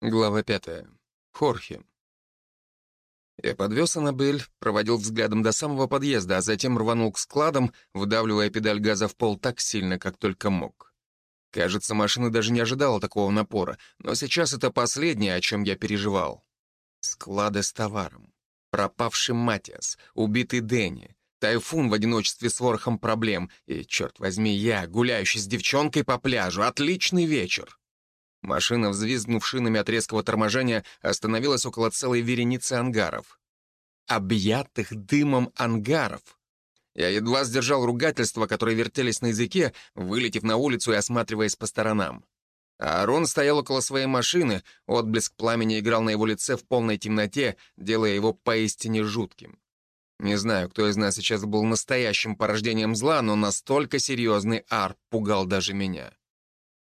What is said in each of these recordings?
Глава пятая. Хорхе. Я подвез Аннабель, проводил взглядом до самого подъезда, а затем рванул к складам, выдавливая педаль газа в пол так сильно, как только мог. Кажется, машина даже не ожидала такого напора, но сейчас это последнее, о чем я переживал. Склады с товаром. Пропавший Матиас, убитый Дэнни, тайфун в одиночестве с ворохом проблем и, черт возьми, я, гуляющий с девчонкой по пляжу. Отличный вечер. Машина, взвизгнув шинами от резкого торможения, остановилась около целой вереницы ангаров. Объятых дымом ангаров. Я едва сдержал ругательства, которые вертелись на языке, вылетев на улицу и осматриваясь по сторонам. А Арон стоял около своей машины, отблеск пламени играл на его лице в полной темноте, делая его поистине жутким. Не знаю, кто из нас сейчас был настоящим порождением зла, но настолько серьезный Ар пугал даже меня.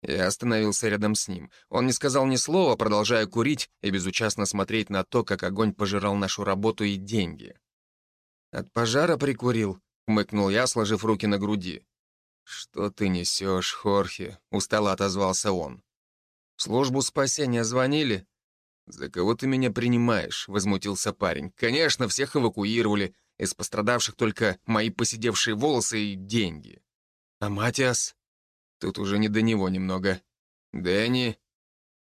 Я остановился рядом с ним. Он не сказал ни слова, продолжая курить и безучастно смотреть на то, как огонь пожирал нашу работу и деньги. «От пожара прикурил», — хмыкнул я, сложив руки на груди. «Что ты несешь, Хорхе?» — устало отозвался он. «В службу спасения звонили?» «За кого ты меня принимаешь?» — возмутился парень. «Конечно, всех эвакуировали. Из пострадавших только мои посидевшие волосы и деньги». «А Матиас?» Тут уже не до него немного. «Дэнни,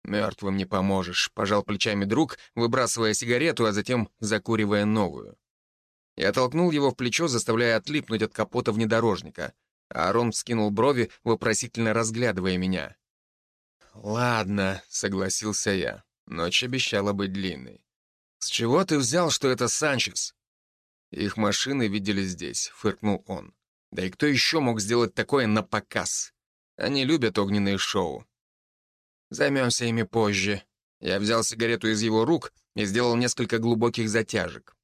мертвым не поможешь», — пожал плечами друг, выбрасывая сигарету, а затем закуривая новую. Я толкнул его в плечо, заставляя отлипнуть от капота внедорожника. А Арон вскинул брови, вопросительно разглядывая меня. «Ладно», — согласился я. Ночь обещала быть длинной. «С чего ты взял, что это Санчес?» «Их машины видели здесь», — фыркнул он. «Да и кто еще мог сделать такое на показ?» Они любят огненные шоу. Займемся ими позже. Я взял сигарету из его рук и сделал несколько глубоких затяжек.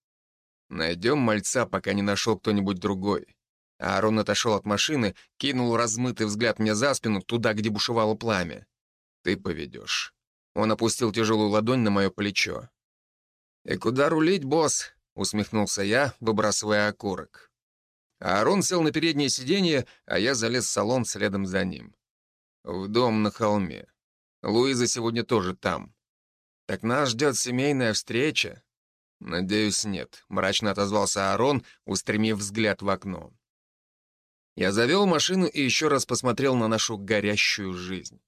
Найдем мальца, пока не нашел кто-нибудь другой. Аарон отошел от машины, кинул размытый взгляд мне за спину, туда, где бушевало пламя. Ты поведешь. Он опустил тяжелую ладонь на мое плечо. «И куда рулить, босс?» — усмехнулся я, выбрасывая окурок. Аарон сел на переднее сиденье, а я залез в салон следом за ним. В дом на холме. Луиза сегодня тоже там. Так нас ждет семейная встреча? Надеюсь, нет, мрачно отозвался Аарон, устремив взгляд в окно. Я завел машину и еще раз посмотрел на нашу горящую жизнь.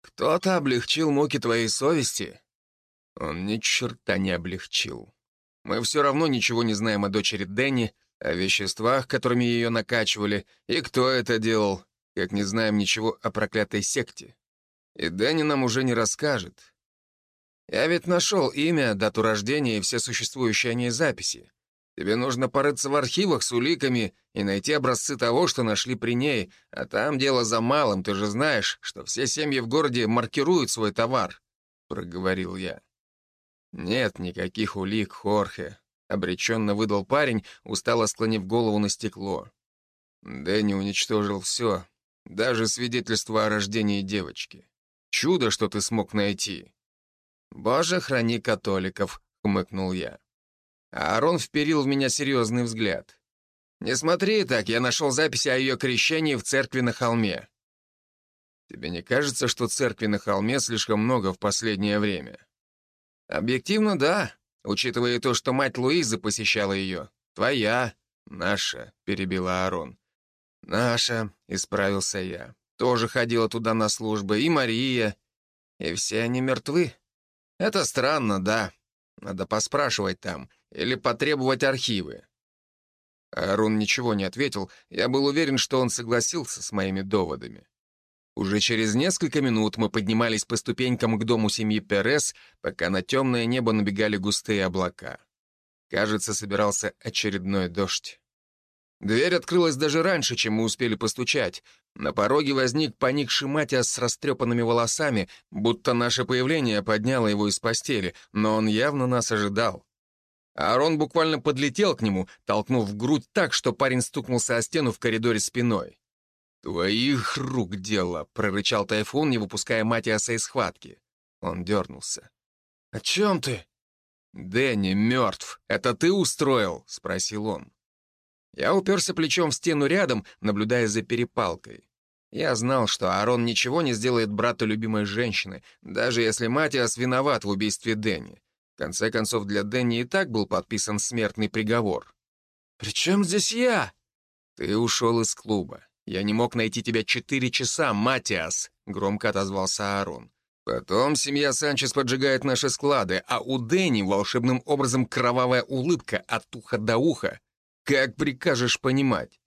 Кто-то облегчил муки твоей совести? Он ни черта не облегчил. Мы все равно ничего не знаем о дочери Дэнни, о веществах, которыми ее накачивали, и кто это делал, как не знаем ничего о проклятой секте. И Дэнни нам уже не расскажет. Я ведь нашел имя, дату рождения и все существующие о ней записи. Тебе нужно порыться в архивах с уликами и найти образцы того, что нашли при ней, а там дело за малым, ты же знаешь, что все семьи в городе маркируют свой товар», — проговорил я. «Нет никаких улик, Хорхе. Обреченно выдал парень, устало склонив голову на стекло. Дэнни уничтожил все, даже свидетельство о рождении девочки. Чудо, что ты смог найти. «Боже, храни католиков», — хмыкнул я. А Аарон вперил в меня серьезный взгляд. «Не смотри так, я нашел записи о ее крещении в церкви на холме». «Тебе не кажется, что церкви на холме слишком много в последнее время?» «Объективно, да учитывая то, что мать Луизы посещала ее. Твоя, наша, перебила Арон. Наша, исправился я. Тоже ходила туда на службы, и Мария. И все они мертвы. Это странно, да. Надо поспрашивать там или потребовать архивы. Арон ничего не ответил. Я был уверен, что он согласился с моими доводами. Уже через несколько минут мы поднимались по ступенькам к дому семьи Перес, пока на темное небо набегали густые облака. Кажется, собирался очередной дождь. Дверь открылась даже раньше, чем мы успели постучать. На пороге возник поникший Матиас с растрепанными волосами, будто наше появление подняло его из постели, но он явно нас ожидал. Аарон буквально подлетел к нему, толкнув в грудь так, что парень стукнулся о стену в коридоре спиной. «Твоих рук дело», — прорычал Тайфун, не выпуская Матиаса из схватки. Он дернулся. «О чем ты?» «Дэнни мертв. Это ты устроил?» — спросил он. Я уперся плечом в стену рядом, наблюдая за перепалкой. Я знал, что Аарон ничего не сделает брату любимой женщины, даже если Матиас виноват в убийстве Дэнни. В конце концов, для Дэнни и так был подписан смертный приговор. «При чем здесь я?» «Ты ушел из клуба. Я не мог найти тебя четыре часа, Матиас», — громко отозвался Аарон. «Потом семья Санчес поджигает наши склады, а у Дэнни волшебным образом кровавая улыбка от уха до уха. Как прикажешь понимать?»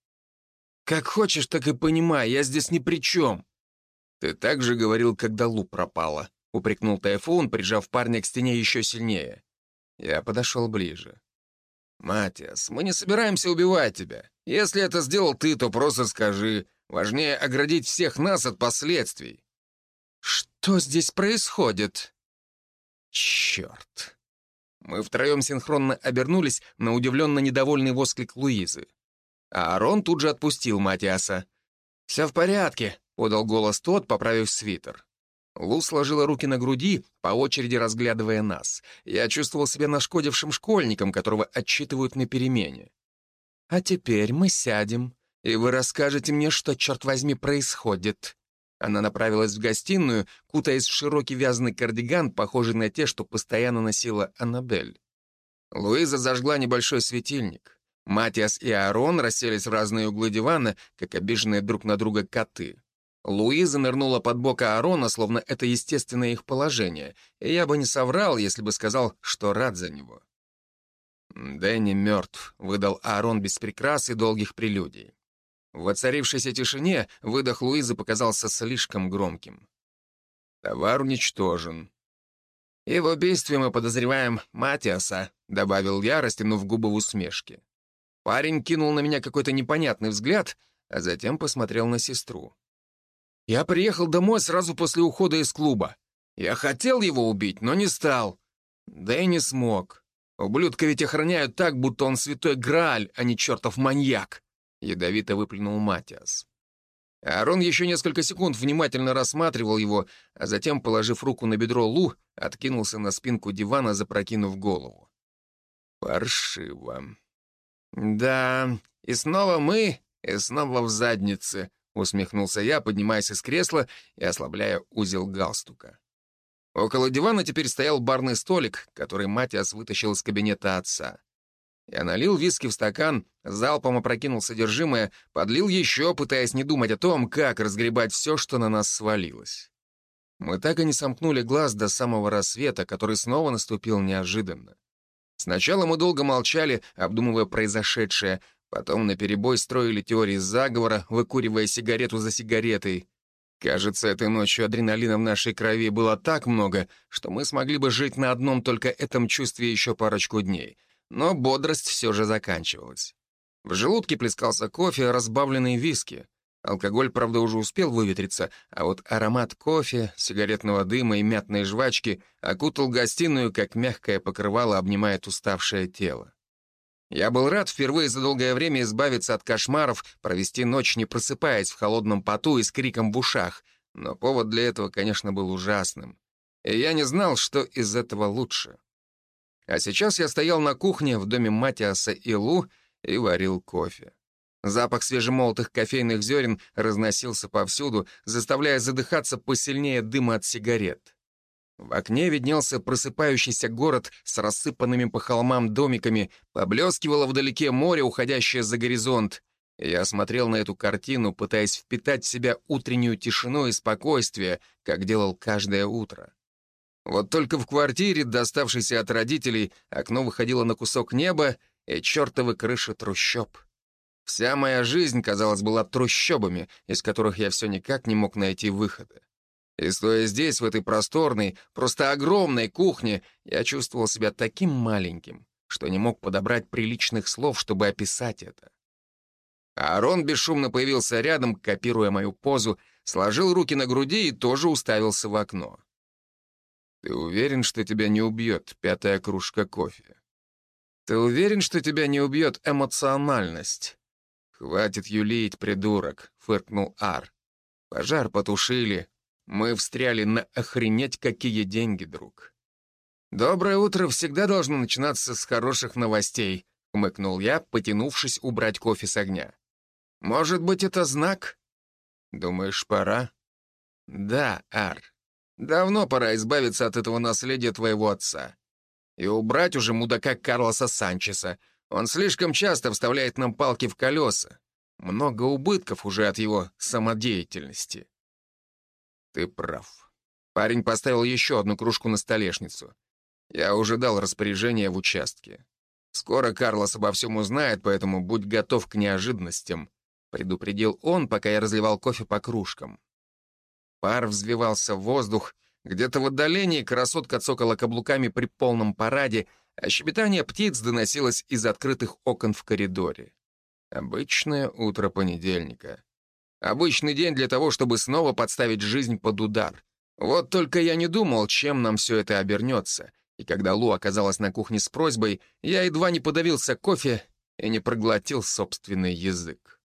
«Как хочешь, так и понимай, я здесь ни при чем». «Ты так же говорил, когда Лу пропала», — упрекнул Тайфун, прижав парня к стене еще сильнее. Я подошел ближе. «Матиас, мы не собираемся убивать тебя. Если это сделал ты, то просто скажи. Важнее оградить всех нас от последствий». «Что здесь происходит?» «Черт!» Мы втроем синхронно обернулись на удивленно недовольный восклик Луизы. А Арон тут же отпустил Матиаса. «Все в порядке», — подал голос тот, поправив свитер. Лу сложила руки на груди, по очереди разглядывая нас. Я чувствовал себя нашкодившим школьником, которого отчитывают на перемене. «А теперь мы сядем, и вы расскажете мне, что, черт возьми, происходит». Она направилась в гостиную, кутаясь в широкий вязаный кардиган, похожий на те, что постоянно носила Аннабель. Луиза зажгла небольшой светильник. Матиас и Аарон расселись в разные углы дивана, как обиженные друг на друга коты. Луиза нырнула под бок Аарона, словно это естественное их положение, и я бы не соврал, если бы сказал, что рад за него. «Дэнни мертв», — выдал Аарон без прикрас и долгих прелюдий. В воцарившейся тишине выдох Луизы показался слишком громким. «Товар уничтожен». «И в убийстве мы подозреваем Матиаса», — добавил я, растянув губы в усмешке. Парень кинул на меня какой-то непонятный взгляд, а затем посмотрел на сестру. «Я приехал домой сразу после ухода из клуба. Я хотел его убить, но не стал. Да и не смог. Ублюдка ведь охраняют так, будто он святой Грааль, а не чертов маньяк», — ядовито выплюнул Матиас. Арон еще несколько секунд внимательно рассматривал его, а затем, положив руку на бедро Лу, откинулся на спинку дивана, запрокинув голову. «Паршиво. «Да, и снова мы, и снова в заднице», — усмехнулся я, поднимаясь из кресла и ослабляя узел галстука. Около дивана теперь стоял барный столик, который Матиас вытащил из кабинета отца. Я налил виски в стакан, залпом опрокинул содержимое, подлил еще, пытаясь не думать о том, как разгребать все, что на нас свалилось. Мы так и не сомкнули глаз до самого рассвета, который снова наступил неожиданно. Сначала мы долго молчали, обдумывая произошедшее, потом наперебой строили теории заговора, выкуривая сигарету за сигаретой. Кажется, этой ночью адреналина в нашей крови было так много, что мы смогли бы жить на одном только этом чувстве еще парочку дней. Но бодрость все же заканчивалась. В желудке плескался кофе, разбавленный виски. Алкоголь, правда, уже успел выветриться, а вот аромат кофе, сигаретного дыма и мятной жвачки окутал гостиную, как мягкое покрывало обнимает уставшее тело. Я был рад впервые за долгое время избавиться от кошмаров, провести ночь, не просыпаясь в холодном поту и с криком в ушах, но повод для этого, конечно, был ужасным. И я не знал, что из этого лучше. А сейчас я стоял на кухне в доме Матиаса и Лу и варил кофе. Запах свежемолотых кофейных зерен разносился повсюду, заставляя задыхаться посильнее дыма от сигарет. В окне виднелся просыпающийся город с рассыпанными по холмам домиками, поблескивало вдалеке море, уходящее за горизонт. Я смотрел на эту картину, пытаясь впитать в себя утреннюю тишину и спокойствие, как делал каждое утро. Вот только в квартире, доставшейся от родителей, окно выходило на кусок неба и чертовы крыши трущоб. Вся моя жизнь, казалось, была трущобами, из которых я все никак не мог найти выхода. И стоя здесь, в этой просторной, просто огромной кухне, я чувствовал себя таким маленьким, что не мог подобрать приличных слов, чтобы описать это. Аарон бесшумно появился рядом, копируя мою позу, сложил руки на груди и тоже уставился в окно. «Ты уверен, что тебя не убьет пятая кружка кофе? Ты уверен, что тебя не убьет эмоциональность?» «Хватит юлить, придурок», — фыркнул Ар. «Пожар потушили. Мы встряли на охренеть какие деньги, друг». «Доброе утро всегда должно начинаться с хороших новостей», — хмыкнул я, потянувшись убрать кофе с огня. «Может быть, это знак?» Думаешь, пора? Да, Ар. Давно пора избавиться от этого наследия твоего отца. И убрать уже мудака Карлоса Санчеса. Он слишком часто вставляет нам палки в колеса. Много убытков уже от его самодеятельности. Ты прав. Парень поставил еще одну кружку на столешницу. Я уже дал распоряжение в участке. Скоро Карлос обо всем узнает, поэтому будь готов к неожиданностям, предупредил он, пока я разливал кофе по кружкам. Пар взвивался в воздух, где-то в отдалении красотка цокала каблуками при полном параде, а щебетание птиц доносилось из открытых окон в коридоре. Обычное утро понедельника. Обычный день для того, чтобы снова подставить жизнь под удар. Вот только я не думал, чем нам все это обернется. И когда Лу оказалась на кухне с просьбой, я едва не подавился кофе и не проглотил собственный язык.